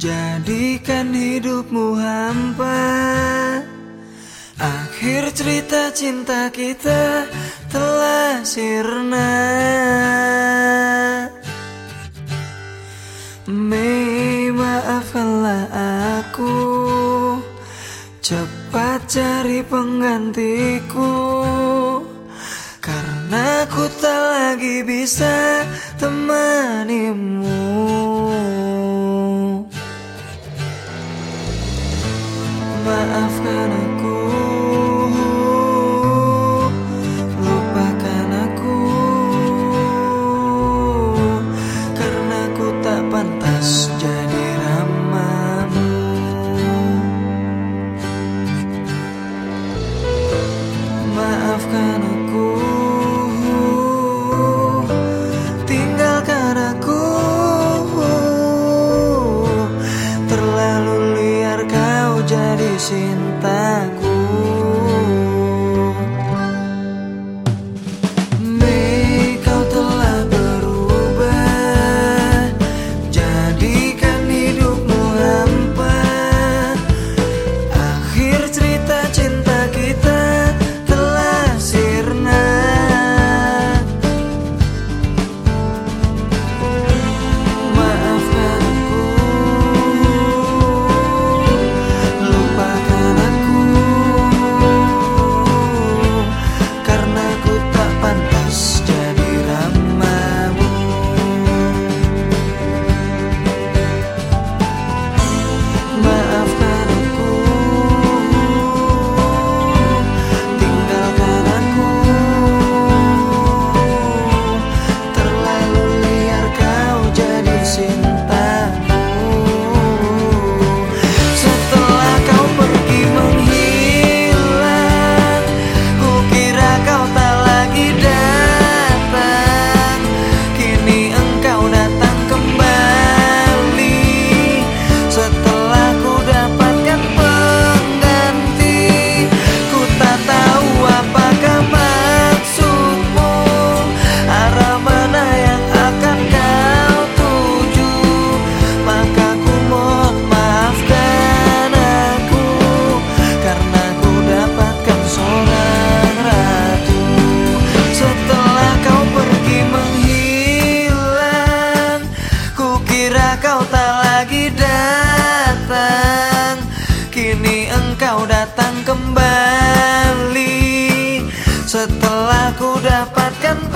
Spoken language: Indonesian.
Jadikan hidupmu hampa. Akhir cerita cinta kita telah sirna. Mei maafkanlah aku. Cepat cari penggantiku. Karena ku tak lagi bisa temanimu terlalu liar kau jadi sin kembali. Setelah ku dapatkan